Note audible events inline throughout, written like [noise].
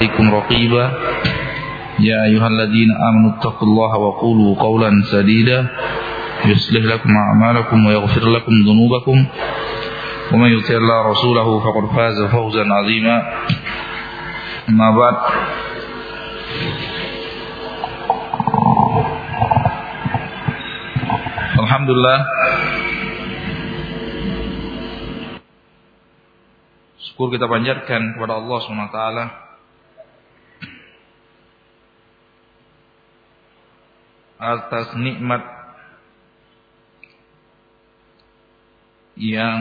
عليكم رقيبا. يا أيها الذين آمنوا اتقوا الله وقولوا قولا سديدا. يصلح لكم أعمالكم ويغفر لكم ذنوبكم. ومن يطع الله رسوله فقد فاز فوزا عظيما. أما بعد. Alhamdulillah. Syukur kita panjatkan kepada Allah SWT atas nikmat yang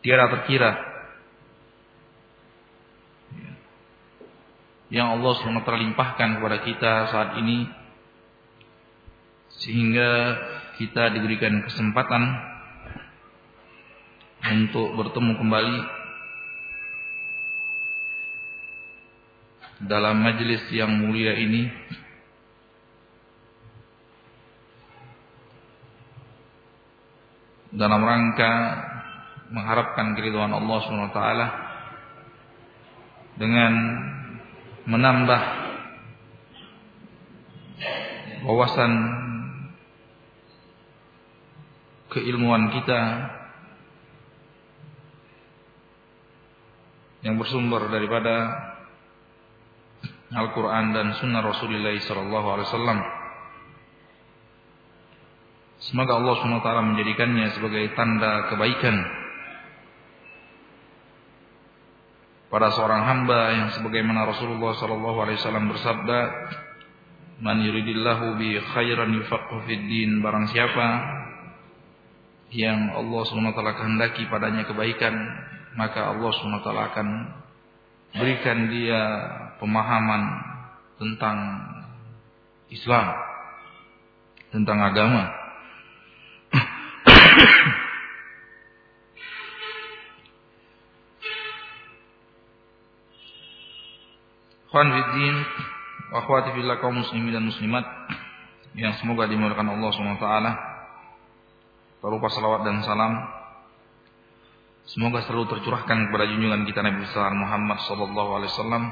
tiada terkira. Yang Allah SWT limpahkan kepada kita saat ini sehingga kita diberikan kesempatan untuk bertemu kembali dalam majelis yang mulia ini dalam rangka mengharapkan keridhaan Allah Subhanahu wa taala dengan menambah wawasan keilmuan kita yang bersumber daripada Al-Quran dan Sunnah Rasulullah Wasallam. Semoga Allah SWT menjadikannya sebagai tanda kebaikan. Pada seorang hamba yang sebagaimana Rasulullah wasallam bersabda Man yuridillahu bi khairan yufaqqih fid din. Barang siapa yang Allah SWT kehendaki padanya kebaikan maka Allah SWT akan berikan dia pemahaman tentang Islam tentang agama Khwan fiddin wa akhwati fillah kaum muslimin dan muslimat yang semoga dimuliakan Allah SWT berupa salawat dan salam. Semoga selalu tercurahkan kepada junjungan kita Nabi besar Muhammad sallallahu alaihi wasallam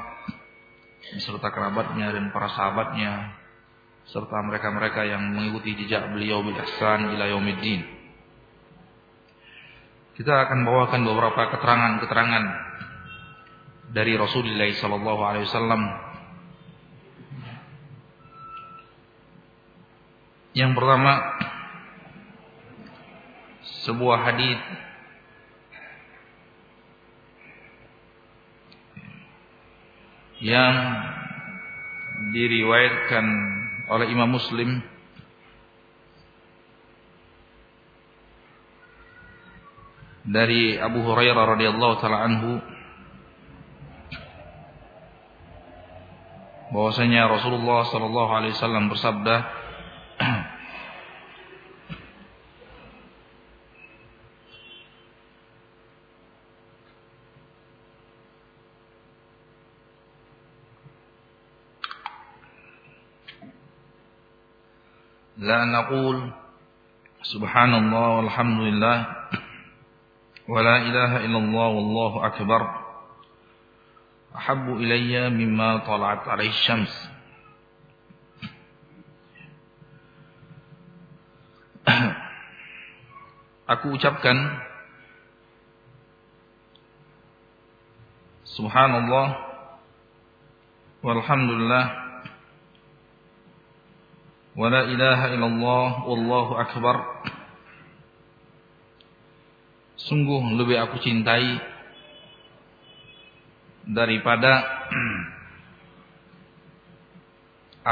beserta kerabatnya dan para sahabatnya serta mereka-mereka yang mengikuti jejak beliau bil ihsan ila yaumiddin. Kita akan bawakan beberapa keterangan-keterangan dari Rasulullah sallallahu alaihi wasallam. Yang pertama sebuah hadis. Yang diriwayatkan oleh Imam Muslim. Dari Abu Hurairah radhiyallahu taala anhu bahwasanya Rasulullah sallallahu alaihi wasallam bersabda لا نقول سبحان الله والحمد لله ولا إله إلا الله ahabbu ilayya mimma tala'at alaihi syams. [clears throat] Aku ucapkan subhanallah walhamdulillah wala ilaha illallah wallahu akbar. Sungguh lebih aku cintai daripada [clears throat]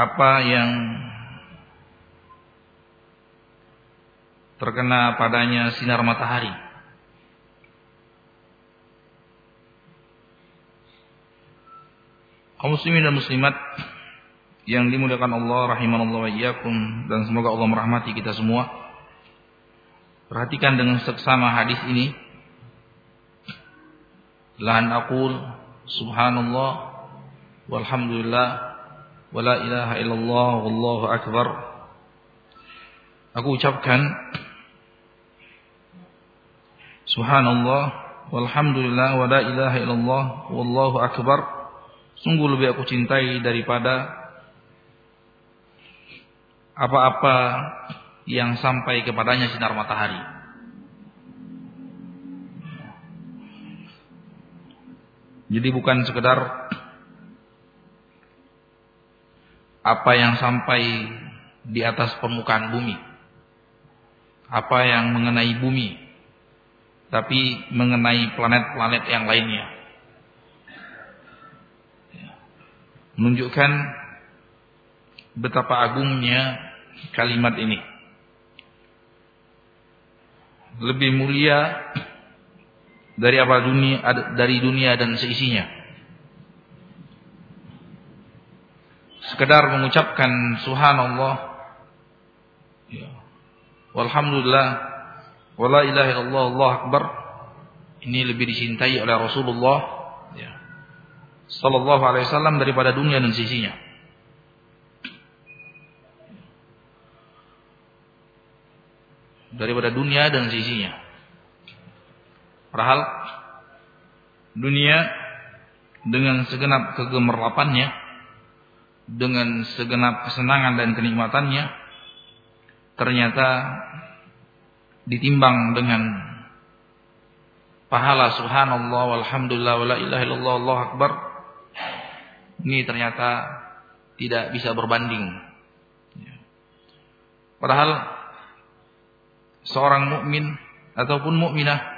apa yang terkena padanya sinar matahari. Kaum muslimin dan muslimat yang dimuliakan Allah rahimanallahu wa iyyakum dan semoga Allah merahmati kita semua. Perhatikan dengan seksama hadis ini. Lan aqul subhanallah walhamdulillah wala ilaha illallah wallahu akbar aku ucapkan subhanallah walhamdulillah wala ilaha illallah wallahu akbar sungguh lebih aku cintai daripada apa-apa yang sampai kepadanya sinar matahari. Jadi bukan sekedar apa yang sampai di atas permukaan bumi. Apa yang mengenai bumi. Tapi mengenai planet-planet yang lainnya. Menunjukkan betapa agungnya kalimat ini. Lebih mulia dari apa dunia dari dunia dan seisinya. Sekedar mengucapkan subhanallah ya. Walhamdulillah wala ilaha illallah Allah akbar ini lebih dicintai oleh Rasulullah ya. sallallahu alaihi wasallam daripada dunia dan sisinya. daripada dunia dan sisinya. Padahal dunia dengan segenap kegemerlapannya, dengan segenap kesenangan dan kenikmatannya, ternyata ditimbang dengan pahala subhanallah walhamdulillah wala ilaha illallah Allah akbar. Ini ternyata tidak bisa berbanding. Padahal seorang mukmin ataupun mukminah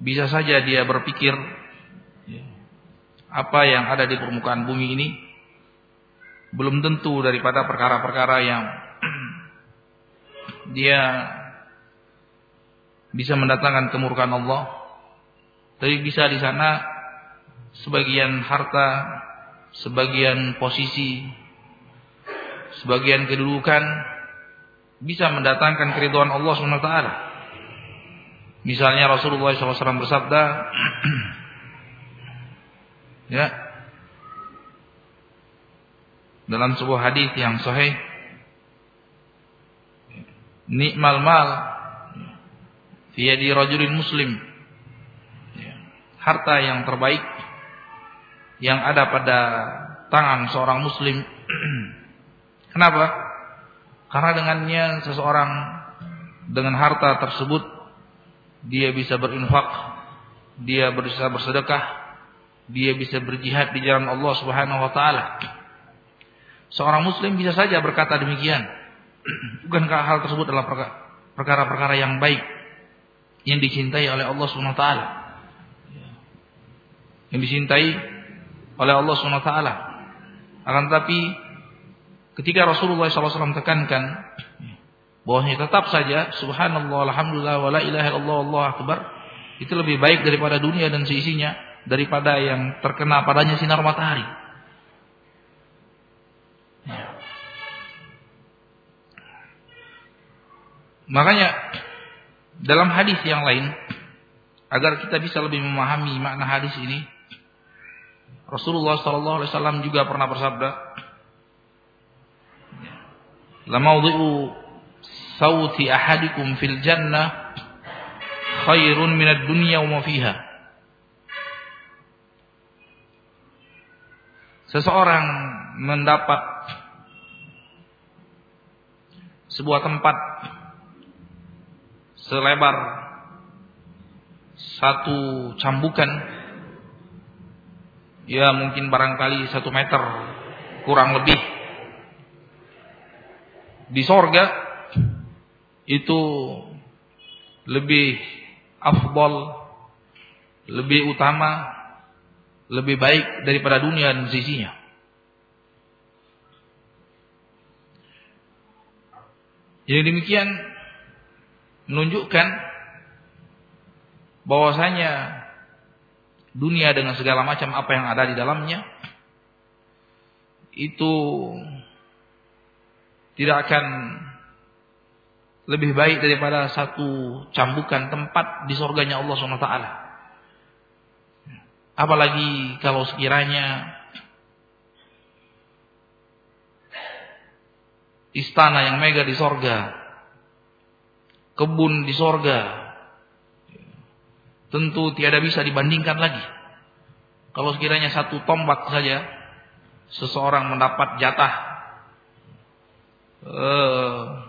bisa saja dia berpikir ya, apa yang ada di permukaan bumi ini belum tentu daripada perkara-perkara yang [clears throat] dia bisa mendatangkan kemurkaan Allah tapi bisa di sana sebagian harta sebagian posisi sebagian kedudukan bisa mendatangkan keriduan Allah SWT. Misalnya Rasulullah SAW bersabda, [clears throat] ya, dalam sebuah hadis yang sahih, nikmal mal fi di rajulin muslim. Ya, harta yang terbaik yang ada pada tangan seorang muslim. [clears throat] Kenapa? Karena dengannya seseorang dengan harta tersebut dia bisa berinfak, dia bisa bersedekah, dia bisa berjihad di jalan Allah Subhanahu wa taala. Seorang muslim bisa saja berkata demikian. [clears throat] Bukankah hal tersebut adalah perkara-perkara yang baik yang dicintai oleh Allah Subhanahu wa taala? Yang dicintai oleh Allah Subhanahu wa taala. Akan tetapi ketika Rasulullah SAW tekankan bahwasanya tetap saja subhanallah alhamdulillah wala ilaha illallah Allah akbar itu lebih baik daripada dunia dan seisinya daripada yang terkena padanya sinar matahari. Ya. Makanya dalam hadis yang lain agar kita bisa lebih memahami makna hadis ini Rasulullah SAW juga pernah bersabda lamawdi'u sauti ahadikum fil jannah khairun minad dunya wa fiha. Seseorang mendapat sebuah tempat selebar satu cambukan ya mungkin barangkali satu meter kurang lebih di sorga itu lebih afdol, lebih utama, lebih baik daripada dunia dan sisinya. Jadi demikian menunjukkan bahwasanya dunia dengan segala macam apa yang ada di dalamnya itu tidak akan lebih baik daripada satu cambukan tempat di surganya Allah SWT. Apalagi kalau sekiranya istana yang mega di sorga, kebun di sorga, tentu tiada bisa dibandingkan lagi. Kalau sekiranya satu tombak saja seseorang mendapat jatah eh,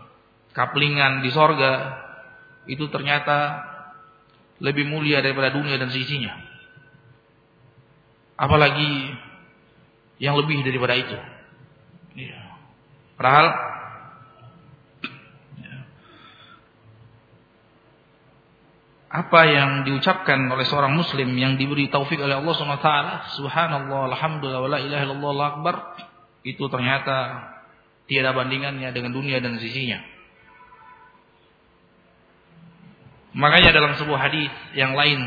kaplingan di sorga itu ternyata lebih mulia daripada dunia dan sisinya. Apalagi yang lebih daripada itu. Ya. Padahal apa yang diucapkan oleh seorang muslim yang diberi taufik oleh Allah SWT subhanallah alhamdulillah wa la ilaha illallah akbar itu ternyata tiada bandingannya dengan dunia dan sisinya Makanya dalam sebuah hadis yang lain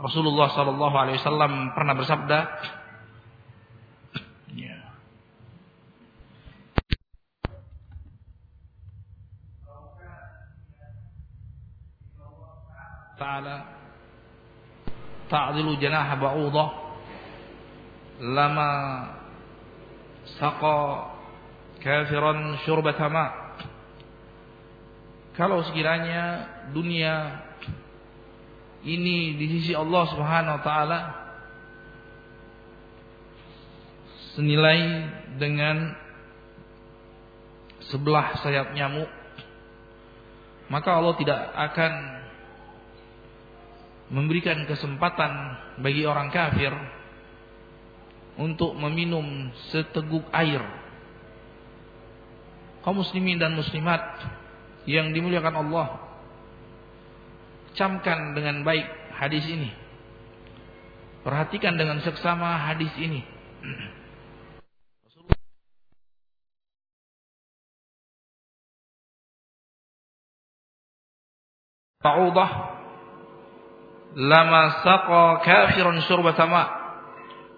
Rasulullah Shallallahu Alaihi Wasallam pernah bersabda, ya. Taala ta'dilu janaha ba'udah lama saqa kafiran syurbatama ma' kalau sekiranya dunia ini di sisi Allah Subhanahu wa taala senilai dengan sebelah sayap nyamuk maka Allah tidak akan memberikan kesempatan bagi orang kafir untuk meminum seteguk air. Kaum muslimin dan muslimat yang dimuliakan Allah, camkan dengan baik hadis ini. Perhatikan dengan seksama hadis ini. Ta'udah lama saqa kafirun syurbata.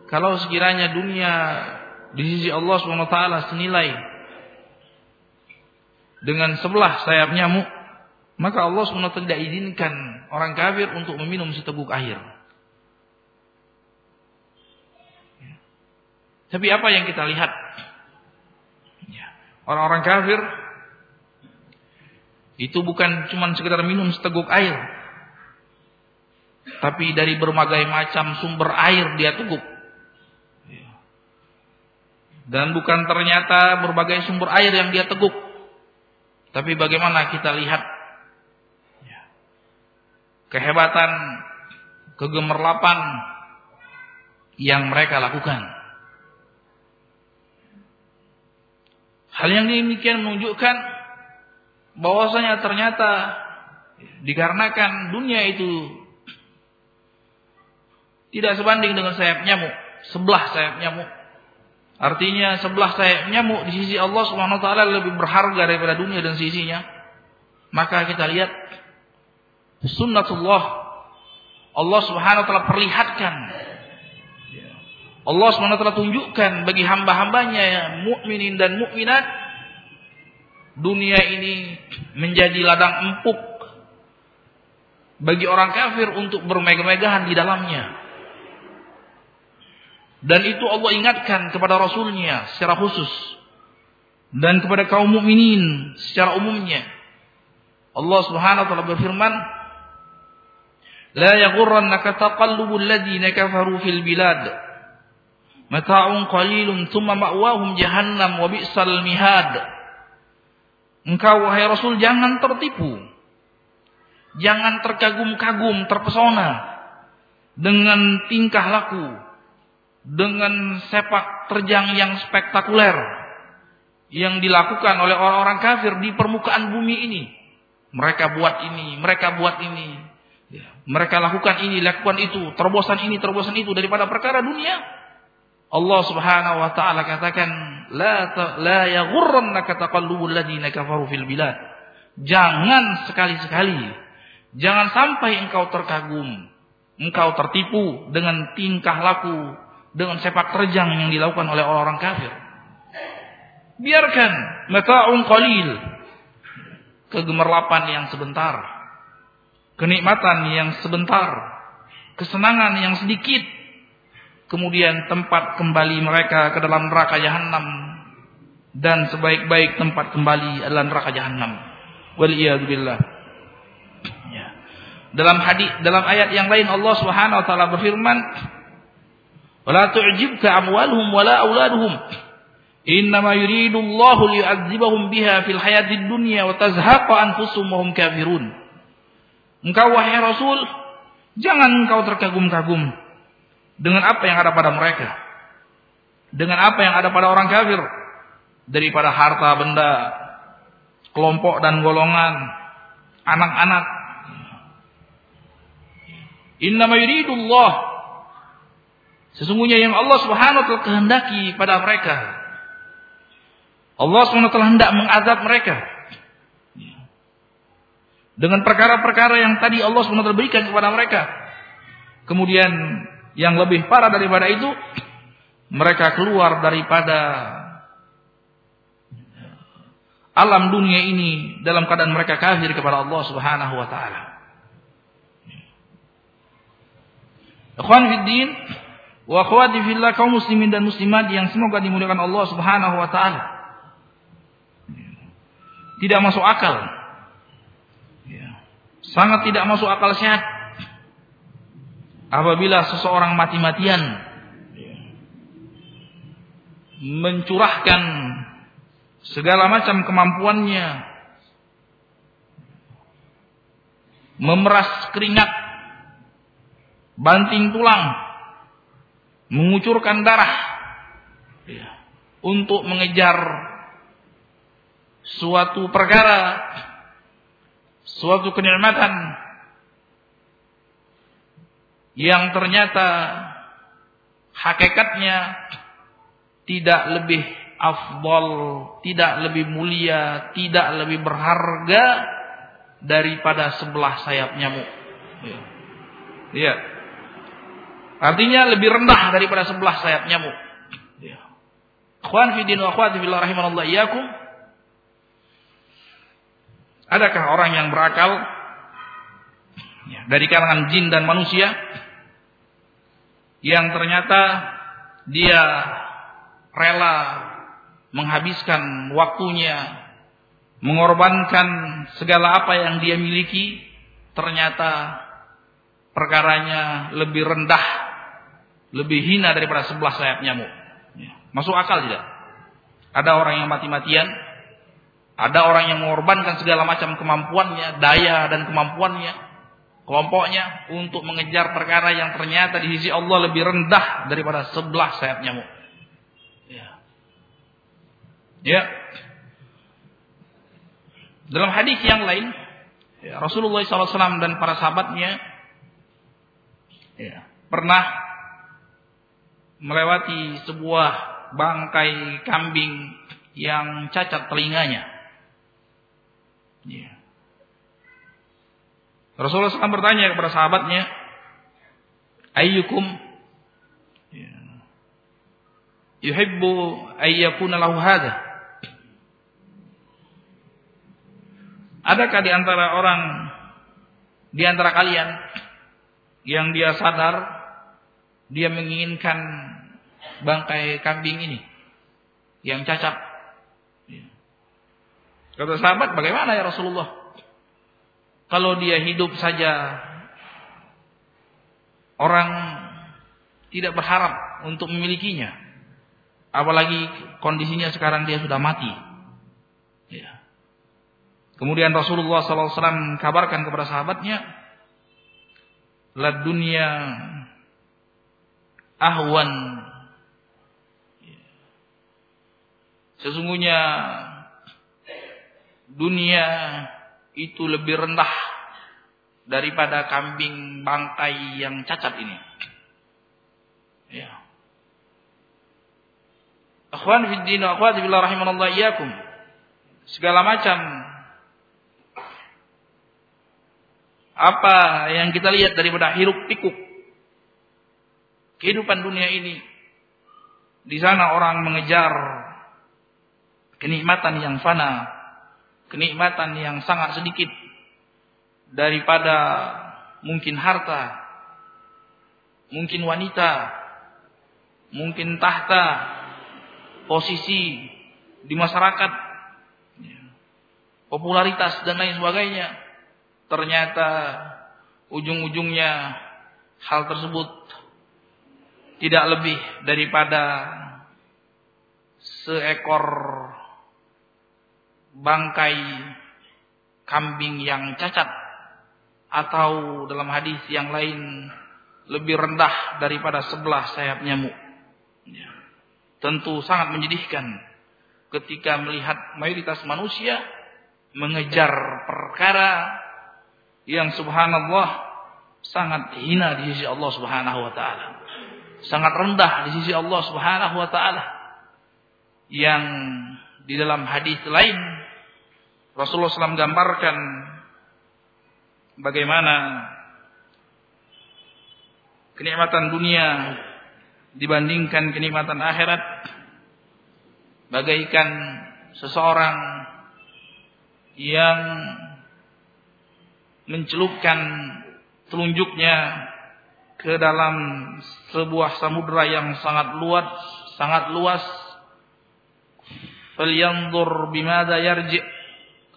Kalau sekiranya dunia di sisi Allah SWT senilai dengan sebelah sayap nyamuk, maka Allah SWT tidak izinkan orang kafir untuk meminum seteguk air. Tapi apa yang kita lihat? Ya, orang-orang kafir itu bukan cuma sekedar minum seteguk air, tapi dari berbagai macam sumber air dia teguk. Dan bukan ternyata berbagai sumber air yang dia teguk. Tapi bagaimana kita lihat kehebatan, kegemerlapan yang mereka lakukan. Hal yang demikian menunjukkan bahwasanya ternyata dikarenakan dunia itu tidak sebanding dengan sayap nyamuk, sebelah sayap nyamuk. Artinya sebelah sayap nyamuk di sisi Allah Subhanahu wa taala lebih berharga daripada dunia dan sisinya. Maka kita lihat sunnatullah Allah Subhanahu wa taala perlihatkan Allah Subhanahu wa taala tunjukkan bagi hamba-hambanya yang mukminin dan mukminat dunia ini menjadi ladang empuk bagi orang kafir untuk bermegah-megahan di dalamnya. Dan itu Allah ingatkan kepada Rasulnya secara khusus. Dan kepada kaum mukminin secara umumnya. Allah subhanahu wa ta'ala berfirman. La yaghurrannaka taqallubul ladhina kafaru fil bilad. Mata'un qalilun thumma ma'wahum jahannam wa bi'sal mihad. Engkau wahai Rasul jangan tertipu. Jangan terkagum-kagum, terpesona dengan tingkah laku dengan sepak terjang yang spektakuler yang dilakukan oleh orang-orang kafir di permukaan bumi ini. Mereka buat ini, mereka buat ini. Ya, mereka lakukan ini, lakukan itu, terobosan ini, terobosan itu daripada perkara dunia. Allah Subhanahu wa taala katakan, "La ta, la yaghurrannaka taqallubul ladina kafaru fil bilad." Jangan sekali-sekali jangan sampai engkau terkagum, engkau tertipu dengan tingkah laku dengan sepak terjang yang dilakukan oleh orang-orang kafir. Biarkan mata'un qalil. Kegemerlapan yang sebentar. Kenikmatan yang sebentar. Kesenangan yang sedikit. Kemudian tempat kembali mereka ke dalam neraka jahanam dan sebaik-baik tempat kembali adalah neraka jahanam. Ya. Dalam hadis dalam ayat yang lain Allah Subhanahu wa taala berfirman, Wala tu'jibka amwaluhum wala auladuhum. Yuridu liyu'adzibahum biha fil dunya wa tazhaqa anfusuhum wa. Engkau wahai Rasul, jangan engkau terkagum-kagum dengan apa yang ada pada mereka. Dengan apa yang ada pada orang kafir daripada harta benda, kelompok dan golongan, anak-anak. Innama yuridu Allah Sesungguhnya yang Allah Subhanahu wa taala kehendaki pada mereka Allah SWT hendak mengazab mereka. Dengan perkara-perkara yang tadi Allah SWT berikan kepada mereka. Kemudian yang lebih parah daripada itu. Mereka keluar daripada alam dunia ini dalam keadaan mereka kafir kepada Allah Subhanahu wa taala. Ikhwan wa akhwati fillah kaum muslimin dan muslimat yang semoga dimuliakan Allah Subhanahu wa taala. Tidak masuk akal. Ya. Sangat tidak masuk akal sehat. Apabila seseorang mati-matian ya. mencurahkan segala macam kemampuannya memeras keringat banting tulang mengucurkan darah ya, untuk mengejar suatu perkara, suatu kenikmatan yang ternyata hakikatnya tidak lebih afdal, tidak lebih mulia, tidak lebih berharga daripada sebelah sayap nyamuk. Ya. ya. Artinya lebih rendah daripada sebelah sayap nyamuk. Ya. Fi din wa akhwati. Adakah orang yang berakal ya, dari kalangan jin dan manusia yang ternyata dia rela menghabiskan waktunya, mengorbankan segala apa yang dia miliki, ternyata perkaranya lebih rendah, lebih hina daripada sebelah sayap nyamuk. Ya, masuk akal tidak? Ada orang yang mati-matian ada orang yang mengorbankan segala macam kemampuannya, daya dan kemampuannya, kelompoknya untuk mengejar perkara yang ternyata di sisi Allah lebih rendah daripada sebelah sayap nyamuk. Ya. Ya. Dalam hadis yang lain, ya, Rasulullah SAW dan para sahabatnya ya, pernah melewati sebuah bangkai kambing yang cacat telinganya. Ya. Rasulullah SAW bertanya kepada sahabatnya, Ayyukum ya. yuhibbu ayyakuna lahu hadha? Adakah di antara orang di antara kalian yang dia sadar dia menginginkan bangkai kambing ini yang cacat Kata sahabat, bagaimana ya Rasulullah? Kalau dia hidup saja, orang tidak berharap untuk memilikinya. Apalagi kondisinya sekarang dia sudah mati. Ya. Kemudian Rasulullah SAW kabarkan kepada sahabatnya, La dunia ahwan. Ya. Sesungguhnya dunia itu lebih rendah daripada kambing bangkai yang cacat ini. Ya. Akhwan fi din wa akhwati billah rahimanallah iyyakum. Segala macam apa yang kita lihat daripada hiruk pikuk kehidupan dunia ini di sana orang mengejar kenikmatan yang fana kenikmatan yang sangat sedikit daripada mungkin harta, mungkin wanita, mungkin tahta, posisi di masyarakat, popularitas dan lain sebagainya. Ternyata ujung-ujungnya hal tersebut tidak lebih daripada seekor bangkai kambing yang cacat atau dalam hadis yang lain lebih rendah daripada sebelah sayap nyamuk. Ya. Tentu sangat menyedihkan ketika melihat mayoritas manusia mengejar perkara yang subhanallah sangat hina di sisi Allah Subhanahu wa taala. Sangat rendah di sisi Allah Subhanahu wa taala. Yang di dalam hadis lain Rasulullah SAW gambarkan bagaimana kenikmatan dunia dibandingkan kenikmatan akhirat bagaikan seseorang yang mencelupkan telunjuknya ke dalam sebuah samudra yang sangat luas, sangat luas. Falyanzur bimada yarji'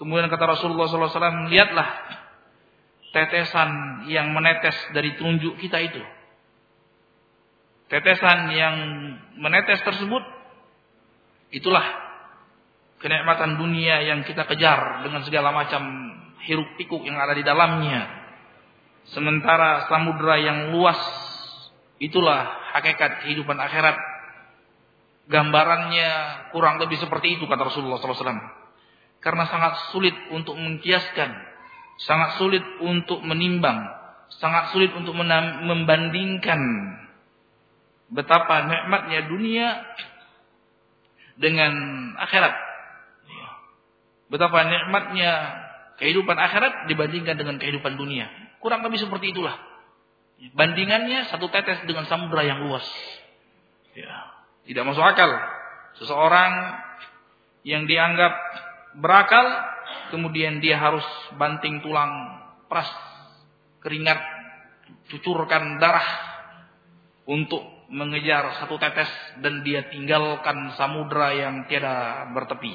Kemudian kata Rasulullah SAW, lihatlah tetesan yang menetes dari telunjuk kita itu. Tetesan yang menetes tersebut, itulah kenikmatan dunia yang kita kejar dengan segala macam hiruk pikuk yang ada di dalamnya. Sementara samudra yang luas, itulah hakikat kehidupan akhirat. Gambarannya kurang lebih seperti itu kata Rasulullah SAW karena sangat sulit untuk mengkiaskan, sangat sulit untuk menimbang, sangat sulit untuk membandingkan betapa nikmatnya dunia dengan akhirat. Betapa nikmatnya kehidupan akhirat dibandingkan dengan kehidupan dunia. Kurang lebih seperti itulah. Bandingannya satu tetes dengan samudra yang luas. Ya, tidak masuk akal. Seseorang yang dianggap berakal, kemudian dia harus banting tulang, peras keringat, cucurkan darah untuk mengejar satu tetes dan dia tinggalkan samudra yang tiada bertepi.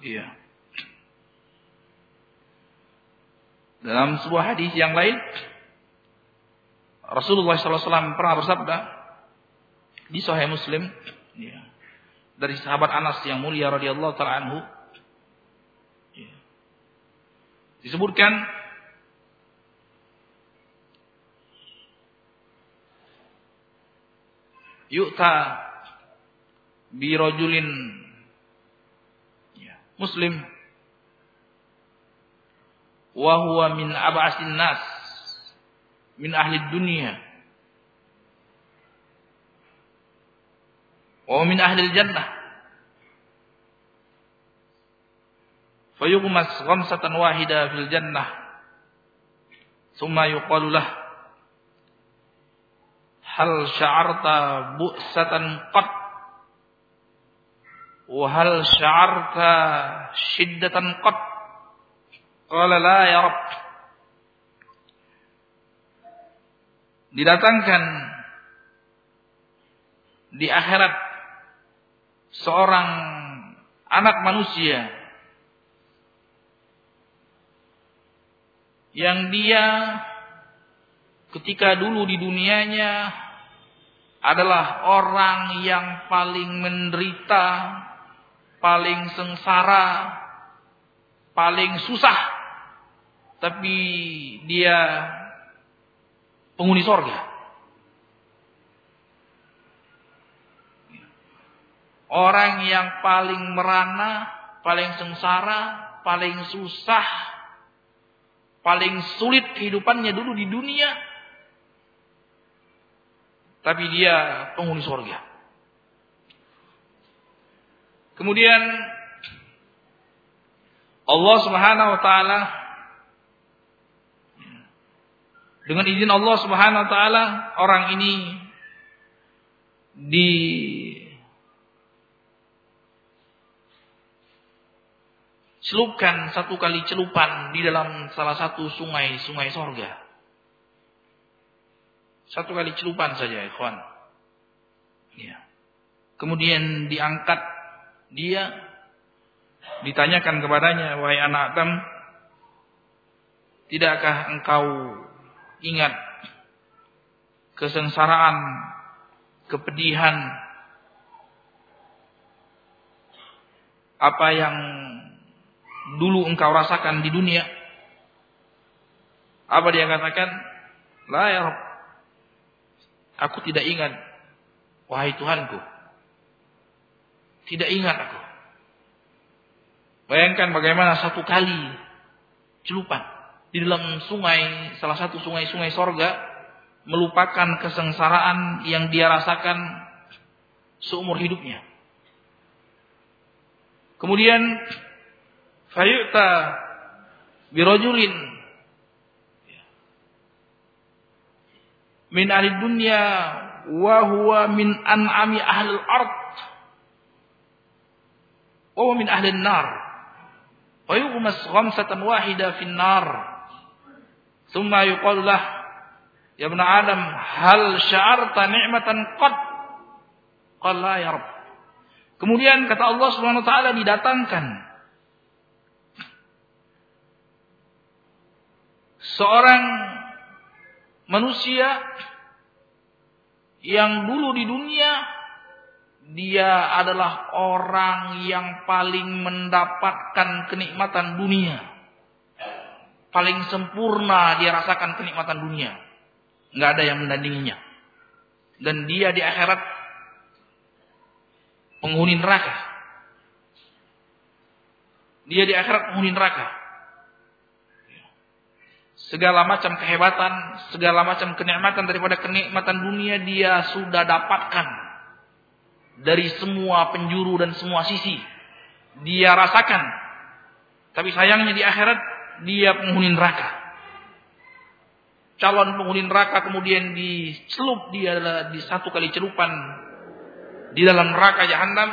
Iya. Dalam sebuah hadis yang lain, Rasulullah SAW pernah bersabda di Sahih Muslim, ya, dari sahabat Anas yang mulia radhiyallahu taala anhu ya. disebutkan yu'ta bi rajulin ya, muslim wa huwa min ab'asin nas min ahli dunia wa min ahli jannah. Fayughmas ghamsatan wahida fil jannah. Thumma yuqalu lah hal sya'arta bu'satan qat? Wa hal sya'arta shiddatan qat? Qala la ya rab. Didatangkan di akhirat seorang anak manusia yang dia ketika dulu di dunianya adalah orang yang paling menderita, paling sengsara, paling susah. Tapi dia penghuni sorga. Orang yang paling merana, paling sengsara, paling susah, paling sulit kehidupannya dulu di dunia. Tapi dia penghuni surga. Kemudian Allah Subhanahu wa taala dengan izin Allah Subhanahu wa taala orang ini di celupkan satu kali celupan di dalam salah satu sungai-sungai sorga. Satu kali celupan saja, ikhwan. Ya. Kemudian diangkat dia, ditanyakan kepadanya, wahai anak Adam, tidakkah engkau ingat kesengsaraan, kepedihan, apa yang dulu engkau rasakan di dunia. Apa dia katakan? La ya Rabb. Aku tidak ingat. Wahai Tuhanku. Tidak ingat aku. Bayangkan bagaimana satu kali celupan di dalam sungai, salah satu sungai-sungai sorga, melupakan kesengsaraan yang dia rasakan seumur hidupnya. Kemudian fayu'ta birojulin. Min ahli dunya wa huwa min an'ami ahli al-ard. Wa min ahli an-nar. Wa yughmas ghamsatan wahida fi an-nar thumma yuqalu lah ya ibn adam hal sya'arta ni'matan qad? Qala la ya rabb. Kemudian kata Allah Subhanahu wa taala didatangkan seorang manusia yang dulu di dunia dia adalah orang yang paling mendapatkan kenikmatan dunia. Paling sempurna dia rasakan kenikmatan dunia. Nggak ada yang mendandinginya. Dan dia di akhirat penghuni neraka. Dia di akhirat penghuni neraka. Segala macam kehebatan, segala macam kenikmatan daripada kenikmatan dunia dia sudah dapatkan dari semua penjuru dan semua sisi. Dia rasakan. Tapi sayangnya di akhirat dia penghuni neraka. Calon penghuni neraka kemudian dicelup dia di satu kali celupan di dalam neraka jahanam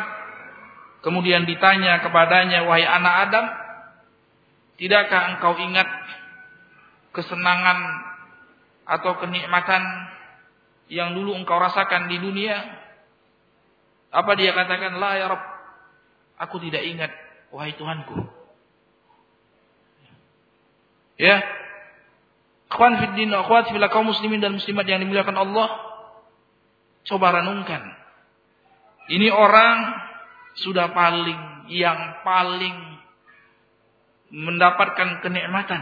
kemudian ditanya kepadanya wahai anak Adam tidakkah engkau ingat kesenangan atau kenikmatan yang dulu engkau rasakan di dunia apa dia katakan la ya Rabb aku tidak ingat wahai Tuhanku ya Akhwan fiddin, akhwat fil kaum muslimin dan muslimat yang dimuliakan Allah. Coba renungkan ini orang sudah paling yang paling mendapatkan kenikmatan.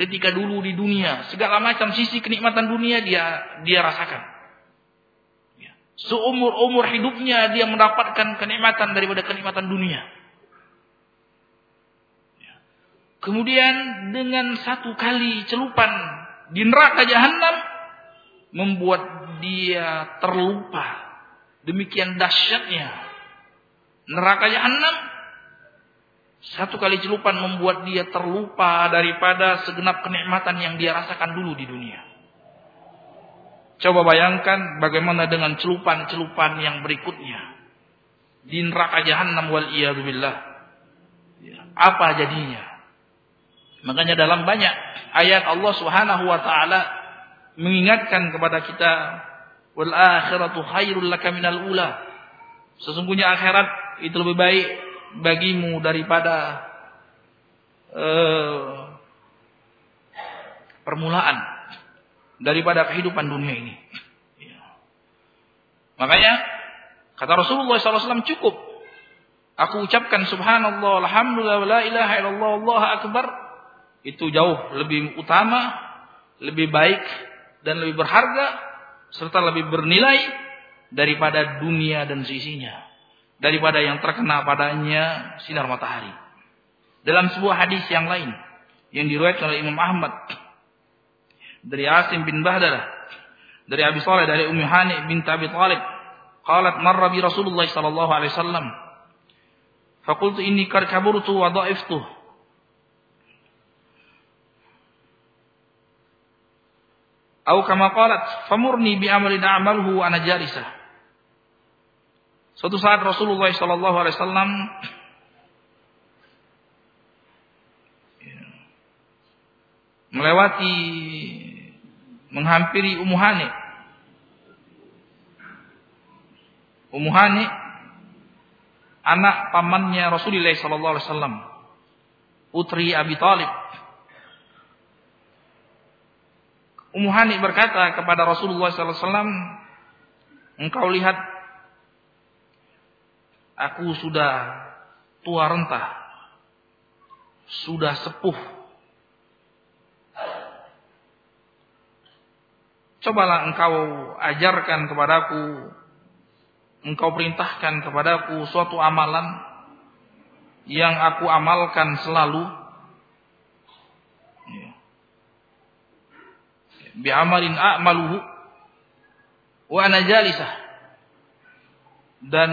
Ketika dulu di dunia, segala macam sisi kenikmatan dunia dia dia rasakan. Iya. Seumur umur hidupnya dia mendapatkan kenikmatan daripada kenikmatan dunia. Iya. Kemudian dengan satu kali celupan di neraka jahanam membuat dia terlupa Demikian dahsyatnya neraka jahanam. Satu kali celupan membuat dia terlupa daripada segenap kenikmatan yang dia rasakan dulu di dunia. Coba bayangkan bagaimana dengan celupan-celupan yang berikutnya. Di neraka jahanam wal billah. Ya, apa jadinya? Makanya dalam banyak ayat Allah Subhanahu wa taala mengingatkan kepada kita wal akhiratu khairul laka minal ula. Sesungguhnya akhirat itu lebih baik bagimu daripada uh, permulaan daripada kehidupan dunia ini. Ya. Makanya kata Rasulullah SAW cukup. Aku ucapkan subhanallah, alhamdulillah, la ilaha illallah, Allah akbar. Itu jauh lebih utama, lebih baik dan lebih berharga serta lebih bernilai daripada dunia dan sisinya daripada yang terkena padanya sinar matahari. Dalam sebuah hadis yang lain yang diriwayatkan oleh Imam Ahmad dari Asim bin Bahdalah dari Abi Saleh dari Ummi Hani bin Abi Talib qalat marra bi Rasulullah sallallahu alaihi wasallam. Faqultu inni qad kaburtu wa dha'iftu Atau kama qalat, famurni bi amalin a'maluhu ana jalisah. Suatu saat Rasulullah sallallahu alaihi wasallam melewati menghampiri Ummu Hani. Ummu Hani anak pamannya Rasulullah sallallahu alaihi wasallam, putri Abi Talib Ummu Hani berkata kepada Rasulullah SAW, engkau lihat aku sudah tua renta, sudah sepuh. Cobalah engkau ajarkan kepadaku, engkau perintahkan kepadaku suatu amalan yang aku amalkan selalu. Bi amalin a'maluhu wa ana jalisah. Dan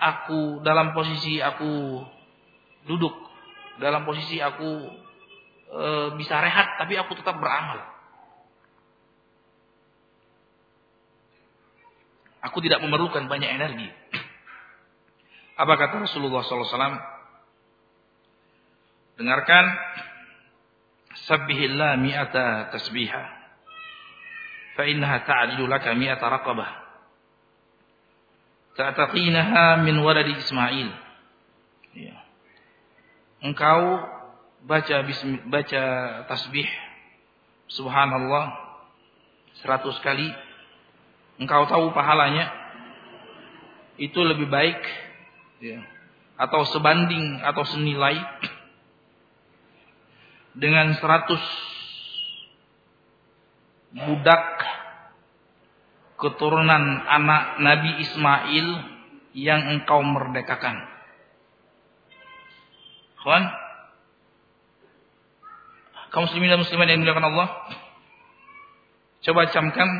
aku dalam posisi aku duduk, dalam posisi aku e, bisa rehat, tapi aku tetap beramal. Aku tidak memerlukan banyak energi. [clears throat] Apa kata Rasulullah SAW? Dengarkan. Sabbihillah mi'ata tasbihah. Fa'innaha ta'adilu laka mi'ata raqabah. Ta'taqinaha min waladi Ismail. Ya. Engkau baca bismi, baca tasbih subhanallah 100 kali. Engkau tahu pahalanya itu lebih baik ya, atau sebanding atau senilai dengan 100 budak keturunan anak Nabi Ismail yang engkau merdekakan. Kawan, kaum muslimin dan muslimat yang dimuliakan Allah, coba camkan.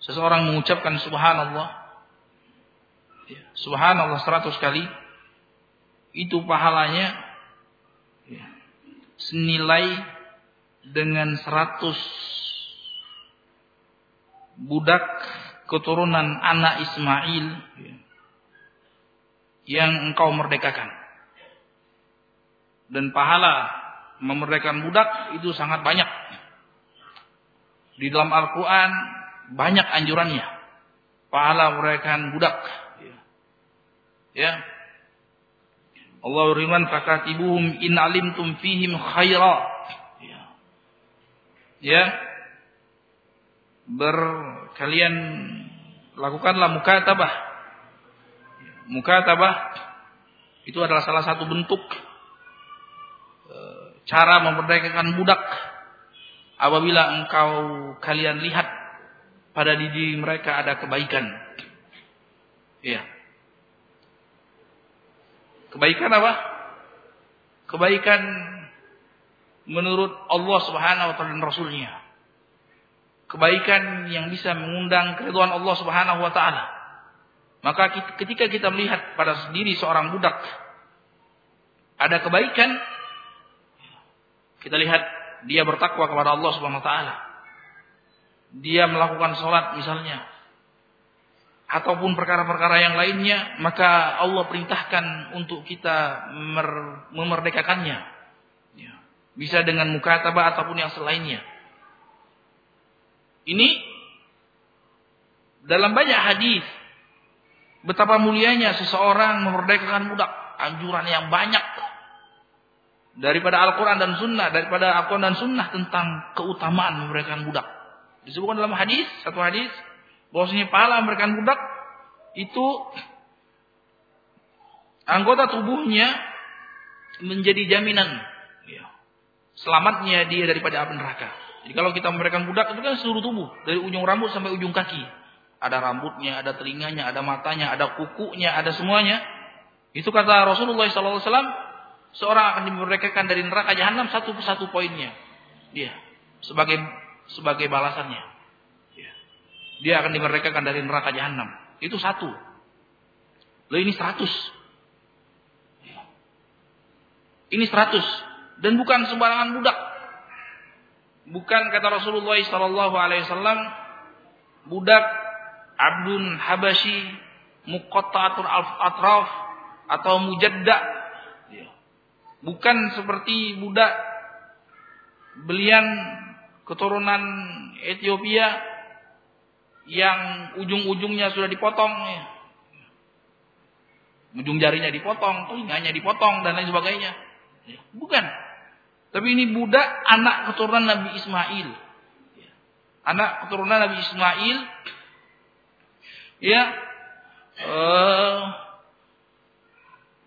Seseorang mengucapkan subhanallah. Ya, subhanallah seratus kali. Itu pahalanya ya, senilai dengan seratus budak keturunan anak Ismail yang engkau merdekakan. Dan pahala memerdekakan budak itu sangat banyak. Di dalam Al-Quran banyak anjurannya. Pahala memerdekakan budak. Ya. Allah berfirman fakatibuhum in alimtum fihim khaira. Ya. ya ber kalian lakukanlah mukatabah. Mukatabah itu adalah salah satu bentuk e, cara memerdekakan budak apabila engkau kalian lihat pada diri mereka ada kebaikan. Iya. Kebaikan apa? Kebaikan menurut Allah Subhanahu wa taala dan Rasulnya kebaikan yang bisa mengundang keriduan Allah Subhanahu wa taala. Maka ketika kita melihat pada diri seorang budak ada kebaikan, kita lihat dia bertakwa kepada Allah Subhanahu wa taala. Dia melakukan sholat misalnya ataupun perkara-perkara yang lainnya, maka Allah perintahkan untuk kita memerdekakannya. Ya. Bisa dengan mukatabah ataupun yang selainnya. Ini dalam banyak hadis betapa mulianya seseorang memerdekakan budak, anjuran yang banyak daripada Al-Quran dan Sunnah, daripada Al-Quran dan Sunnah tentang keutamaan memerdekakan budak. Disebutkan dalam hadis, satu hadis, bahwasanya pahala memerdekakan budak itu anggota tubuhnya menjadi jaminan ya, selamatnya dia daripada api neraka. Jadi kalau kita memberikan budak itu kan seluruh tubuh, dari ujung rambut sampai ujung kaki. Ada rambutnya, ada telinganya, ada matanya, ada kukunya, ada semuanya. Itu kata Rasulullah SAW, seorang akan dimerdekakan dari neraka jahanam satu persatu poinnya. Dia sebagai sebagai balasannya. Dia akan dimerdekakan dari neraka jahanam. Itu satu. Lalu ini seratus. Ini seratus. Dan bukan sembarangan budak. Bukan kata Rasulullah sallallahu alaihi wasallam budak abdun habasyi muqatta'atul atraf atau mujadda. Ya. Bukan seperti budak belian keturunan Ethiopia yang ujung-ujungnya sudah dipotong ya. Ujung jarinya dipotong, telinganya dipotong dan lain sebagainya. Ya. Bukan. Tapi ini budak anak keturunan Nabi Ismail. anak keturunan Nabi Ismail. Ya. Uh,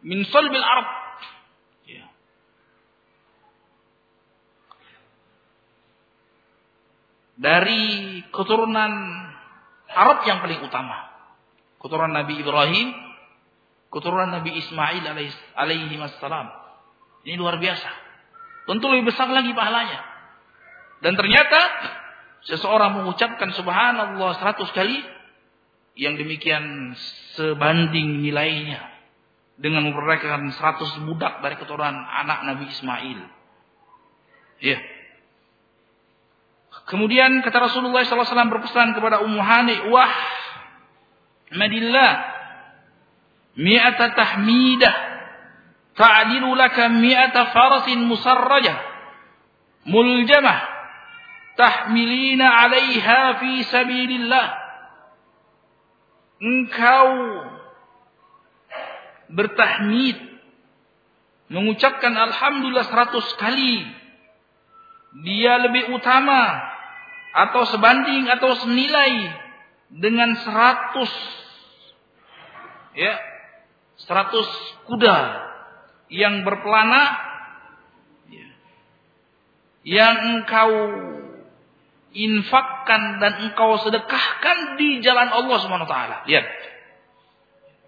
min salbil Arab. Ya. dari keturunan Arab yang paling utama. Keturunan Nabi Ibrahim keturunan Nabi Ismail alaihi wassalam. Ini luar biasa tentu lebih besar lagi pahalanya dan ternyata seseorang mengucapkan subhanallah seratus kali yang demikian sebanding nilainya dengan memperolehkan 100 budak dari keturunan anak Nabi Ismail. Ya. Kemudian kata Rasulullah SAW berpesan kepada Ummu Hani, wah madillah mi'ata tahmidah ta'dilu laka mi'ata farasin musarrajah. Muljamah. Tahmilina 'alaiha fi sabilillah. Engkau bertahmid. Mengucapkan alhamdulillah seratus kali. Dia lebih utama atau sebanding atau senilai dengan seratus. Ya seratus kuda yang berpelana ya, yang engkau infakkan dan engkau sedekahkan di jalan Allah Subhanahu wa taala. Lihat.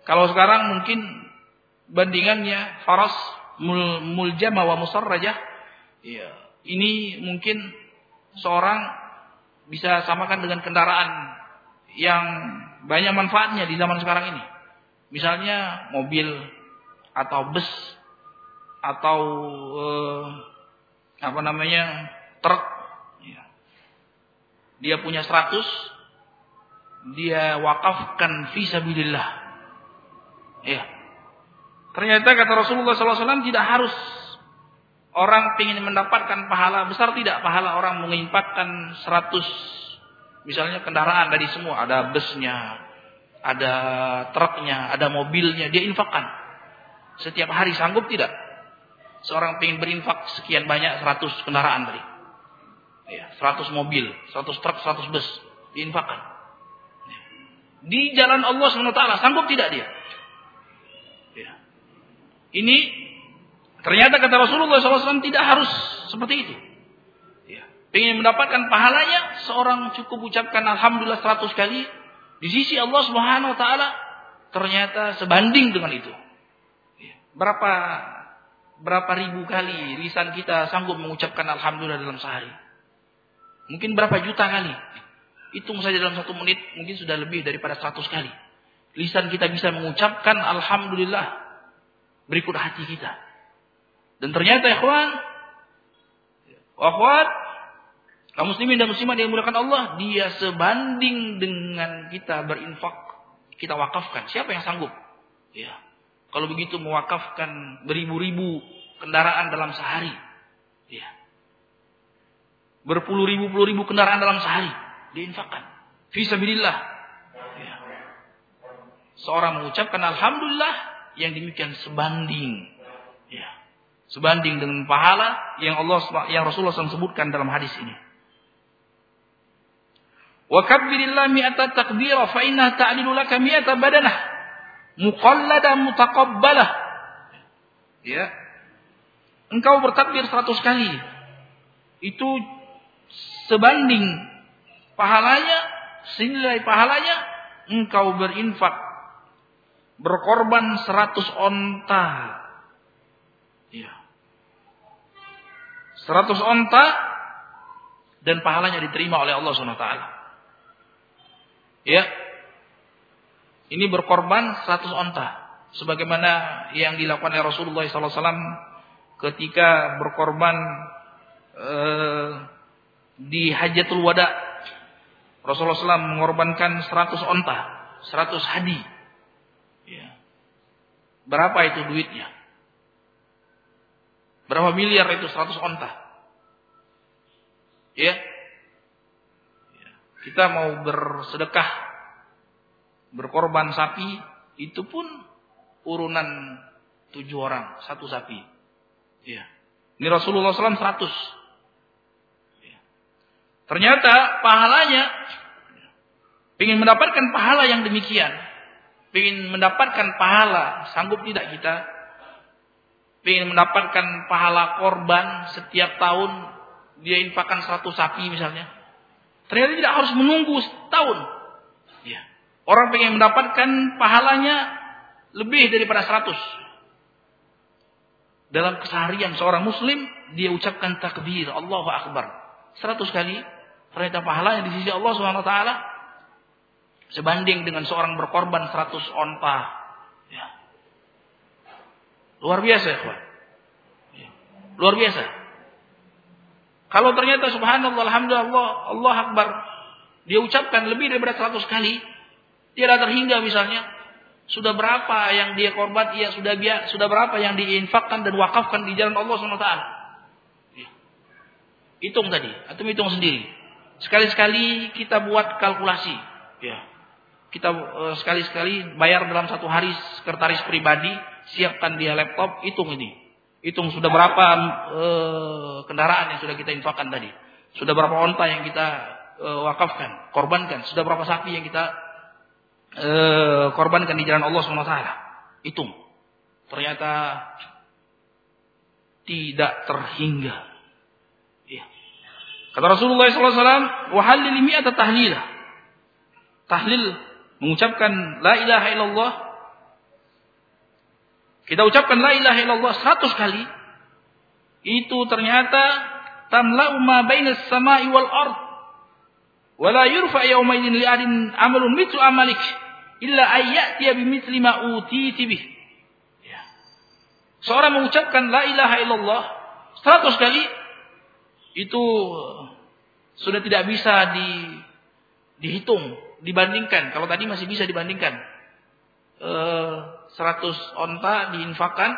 Kalau sekarang mungkin bandingannya faras mul, muljama wa musarrajah. Ya, ini mungkin seorang bisa samakan dengan kendaraan yang banyak manfaatnya di zaman sekarang ini. Misalnya mobil atau bus atau eh, apa namanya truk. Dia punya 100 dia wakafkan fisabilillah ya. Ternyata kata Rasulullah SAW tidak harus orang ingin mendapatkan pahala besar tidak. Pahala orang mengimpakkan 100 misalnya kendaraan dari semua ada busnya ada truknya ada mobilnya dia infakkan. Setiap hari sanggup tidak seorang ingin berinfak sekian banyak 100 kendaraan tadi Ya, 100 mobil, 100 truk, 100 bus diinfakkan. Di jalan Allah SWT sanggup tidak dia? Ya. Ini ternyata kata Rasulullah SAW tidak harus seperti itu. Ya. Ingin mendapatkan pahalanya, seorang cukup ucapkan Alhamdulillah 100 kali. Di sisi Allah Subhanahu Wa Taala ternyata sebanding dengan itu. Ya. Berapa berapa ribu kali lisan kita sanggup mengucapkan Alhamdulillah dalam sehari? Mungkin berapa juta kali. Hitung saja dalam satu menit mungkin sudah lebih daripada seratus kali. Lisan kita bisa mengucapkan Alhamdulillah. Berikut hati kita. Dan ternyata ikhwan. Akhwat. Kaum muslimin dan muslimat yang dimuliakan Allah. Dia sebanding dengan kita berinfak. Kita wakafkan. Siapa yang sanggup? Ya. Kalau begitu mewakafkan beribu-ribu kendaraan dalam sehari. Ya berpuluh ribu puluh ribu kendaraan dalam sehari diinfakkan. Fisabilillah. Ya. Seorang mengucapkan alhamdulillah yang demikian sebanding. Ya. Sebanding dengan pahala yang Allah yang Rasulullah SAW sebutkan dalam hadis ini. Wa kabbirillah mi'ata takbira fa inna ta'dilu badanah muqallada mutaqabbalah. Ya. Engkau bertakbir seratus kali. Itu sebanding pahalanya, senilai pahalanya, engkau berinfak, berkorban seratus onta. Ya. Seratus onta dan pahalanya diterima oleh Allah SWT. Ya. Ini berkorban seratus onta. Sebagaimana yang dilakukan oleh Rasulullah SAW ketika berkorban eh, di Hajatul Wada Rasulullah SAW mengorbankan 100 onta, 100 hadi. Ya. Berapa itu duitnya? Berapa miliar itu 100 onta? Ya. ya. Kita mau bersedekah, berkorban sapi, itu pun urunan tujuh orang, satu sapi. Ya. Ini Rasulullah SAW 100. Ternyata pahalanya ingin mendapatkan pahala yang demikian, ingin mendapatkan pahala, sanggup tidak kita? Ingin mendapatkan pahala korban setiap tahun dia infakkan satu sapi misalnya. Ternyata tidak harus menunggu setahun. Ya. Orang ingin mendapatkan pahalanya lebih daripada seratus. Dalam keseharian seorang muslim, dia ucapkan takbir, Allahu Akbar. Seratus kali. Ternyata pahalanya di sisi Allah SWT sebanding dengan seorang berkorban seratus onta. Ya. Luar biasa ya, ya. Luar biasa. Kalau ternyata subhanallah, alhamdulillah, Allah, Allah Akbar. Dia ucapkan lebih daripada seratus kali. Tidak terhingga misalnya. Sudah berapa yang dia korban, ia sudah biar, sudah berapa yang diinfakkan dan wakafkan di jalan Allah SWT. Ya. Hitung tadi, atau hitung sendiri. Sekali-sekali kita buat kalkulasi. Ya. Kita uh, sekali-sekali bayar dalam satu hari sekretaris pribadi, siapkan dia laptop, hitung ini. Hitung sudah berapa uh, kendaraan yang sudah kita infakkan tadi. Sudah berapa onta yang kita uh, wakafkan, korbankan. Sudah berapa sapi yang kita eh, korbankan di jalan Allah SWT. Hitung. Ternyata tidak terhingga. Ya. Kata Rasulullah SAW, wahallil mi'ata tahlilah. Tahlil mengucapkan la ilaha illallah. Kita ucapkan la ilaha illallah seratus kali. Itu ternyata tamla'u ma bainas sama'i wal ard. Wala yurfa yawma idin li'adin amalun mitu amalik illa ayyati bimithli ma utiti bih. Ya. Seorang mengucapkan la ilaha illallah 100 kali itu sudah tidak bisa di dihitung, dibandingkan. Kalau tadi masih bisa dibandingkan. Eh, 100 onta diinfakkan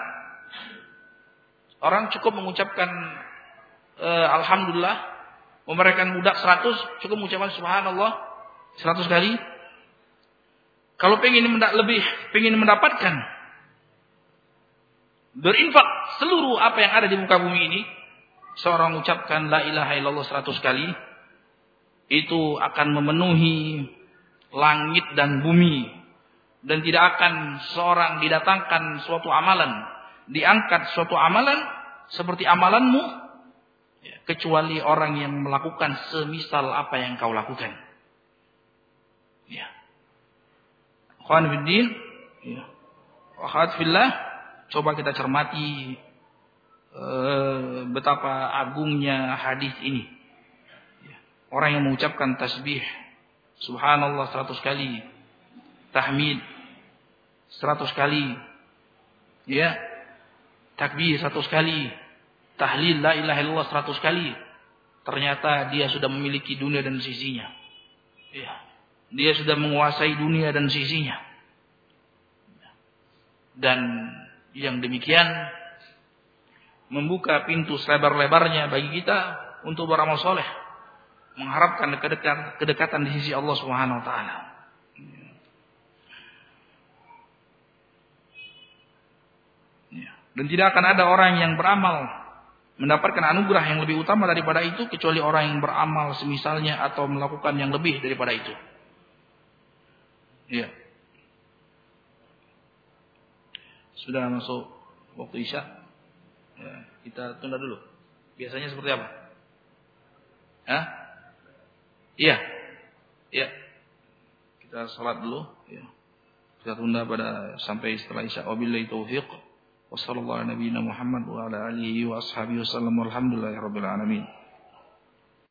orang cukup mengucapkan e, alhamdulillah memberikan budak 100 cukup mengucapkan subhanallah 100 kali kalau pengen lebih, pengen mendapatkan berinfak seluruh apa yang ada di muka bumi ini, seorang ucapkan la ilaha illallah seratus kali, itu akan memenuhi langit dan bumi dan tidak akan seorang didatangkan suatu amalan, diangkat suatu amalan seperti amalanmu kecuali orang yang melakukan semisal apa yang kau lakukan. Ya. Khan fiddin, ya. Wahad fillah, coba kita cermati uh, betapa agungnya hadis ini. Ya. Orang yang mengucapkan tasbih subhanallah seratus kali, tahmid seratus kali, ya, takbir seratus kali, tahlil la ilaha illallah seratus kali, ternyata dia sudah memiliki dunia dan sisinya. Ya. Dia sudah menguasai dunia dan sisinya. Dan yang demikian membuka pintu selebar-lebarnya bagi kita untuk beramal soleh. Mengharapkan kedekatan, kedekatan di sisi Allah Subhanahu wa. Ya. Dan tidak akan ada orang yang beramal mendapatkan anugerah yang lebih utama daripada itu kecuali orang yang beramal semisalnya atau melakukan yang lebih daripada itu. Iya. Sudah masuk waktu Isya. Ya, kita tunda dulu. Biasanya seperti apa? Hah? Iya. Iya. Kita salat dulu, ya. Kita tunda pada sampai setelah Isya. Wabillahi taufiq. Wassallallahu ala nabiyina Muhammad wa ala alihi wa ashabihi wasallam. Walhamdulillahirabbil alamin.